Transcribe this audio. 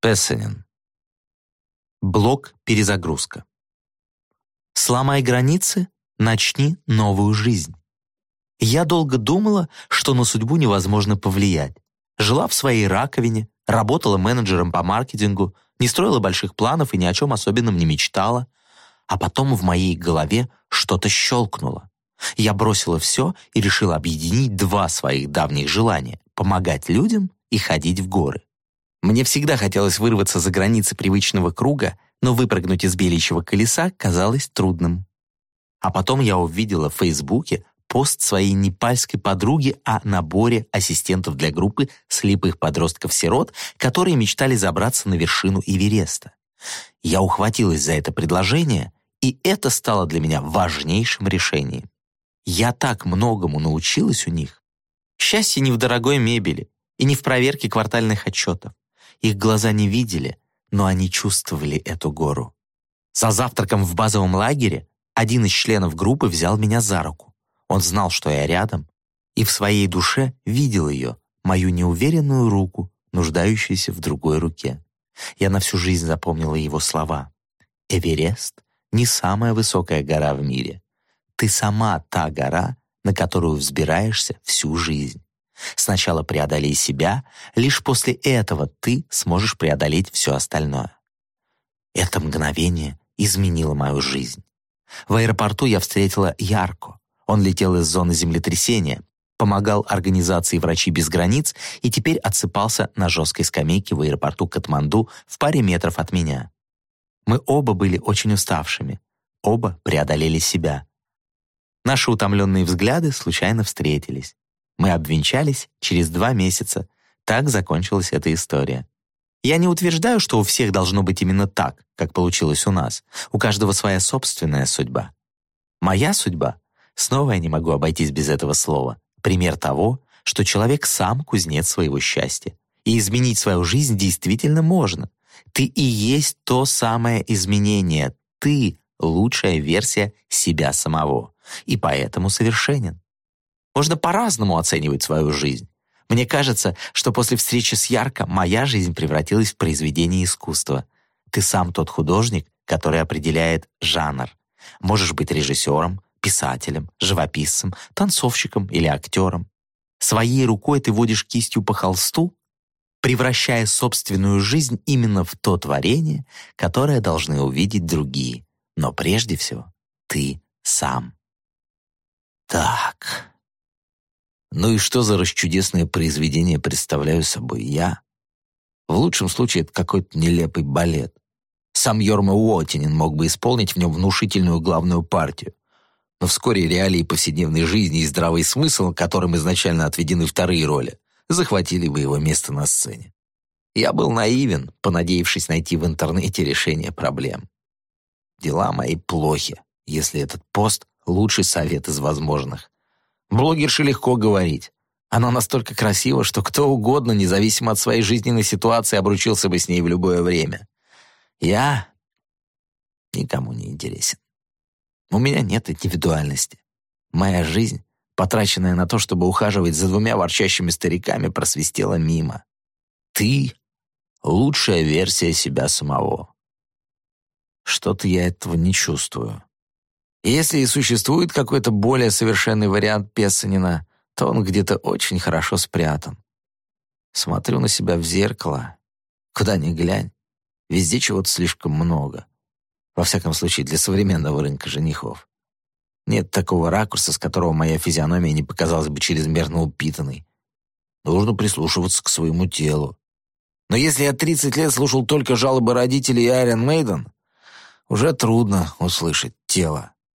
Пессенин. Блок «Перезагрузка». Сломай границы, начни новую жизнь. Я долго думала, что на судьбу невозможно повлиять. Жила в своей раковине, работала менеджером по маркетингу, не строила больших планов и ни о чем особенном не мечтала. А потом в моей голове что-то щелкнуло. Я бросила все и решила объединить два своих давних желания — помогать людям и ходить в горы. Мне всегда хотелось вырваться за границы привычного круга, но выпрыгнуть из беличьего колеса казалось трудным. А потом я увидела в Фейсбуке пост своей непальской подруги о наборе ассистентов для группы слепых подростков-сирот, которые мечтали забраться на вершину Эвереста. Я ухватилась за это предложение, и это стало для меня важнейшим решением. Я так многому научилась у них. Счастье не в дорогой мебели и не в проверке квартальных отчетов. Их глаза не видели, но они чувствовали эту гору. За завтраком в базовом лагере один из членов группы взял меня за руку. Он знал, что я рядом, и в своей душе видел ее, мою неуверенную руку, нуждающуюся в другой руке. Я на всю жизнь запомнила его слова. «Эверест — не самая высокая гора в мире. Ты сама та гора, на которую взбираешься всю жизнь. Сначала преодолей себя, лишь после этого ты сможешь преодолеть все остальное. Это мгновение изменило мою жизнь. В аэропорту я встретила Ярко. Он летел из зоны землетрясения, помогал организации «Врачи без границ» и теперь отсыпался на жесткой скамейке в аэропорту Катманду в паре метров от меня. Мы оба были очень уставшими, оба преодолели себя. Наши утомленные взгляды случайно встретились. Мы обвенчались через два месяца. Так закончилась эта история. Я не утверждаю, что у всех должно быть именно так, как получилось у нас. У каждого своя собственная судьба. Моя судьба, снова я не могу обойтись без этого слова, пример того, что человек сам кузнец своего счастья. И изменить свою жизнь действительно можно. Ты и есть то самое изменение. Ты — лучшая версия себя самого. И поэтому совершенен. Можно по-разному оценивать свою жизнь. Мне кажется, что после встречи с Ярко моя жизнь превратилась в произведение искусства. Ты сам тот художник, который определяет жанр. Можешь быть режиссером, писателем, живописцем, танцовщиком или актером. Своей рукой ты водишь кистью по холсту, превращая собственную жизнь именно в то творение, которое должны увидеть другие. Но прежде всего ты сам. Так, ну и что за расчудесное произведение представляю собой я? В лучшем случае это какой-то нелепый балет. Сам Йорма Уотинин мог бы исполнить в нем внушительную главную партию. Но вскоре реалии повседневной жизни и здравый смысл, которым изначально отведены вторые роли, захватили бы его место на сцене. Я был наивен, понадеявшись найти в интернете решение проблем. Дела мои плохи, если этот пост — лучший совет из возможных. Блогерше легко говорить. Она настолько красива, что кто угодно, независимо от своей жизненной ситуации, обручился бы с ней в любое время. Я никому не интересен. У меня нет индивидуальности. Моя жизнь, потраченная на то, чтобы ухаживать за двумя ворчащими стариками, просвистела мимо. Ты — лучшая версия себя самого. Что-то я этого не чувствую. Если и существует какой-то более совершенный вариант Песанина, то он где-то очень хорошо спрятан. Смотрю на себя в зеркало. Куда ни глянь, везде чего-то слишком много. Во всяком случае, для современного рынка женихов. Нет такого ракурса, с которого моя физиономия не показалась бы чрезмерно упитанной. Нужно прислушиваться к своему телу. Но если я 30 лет слушал только жалобы родителей и Айрон Мейден, уже трудно услышать тело.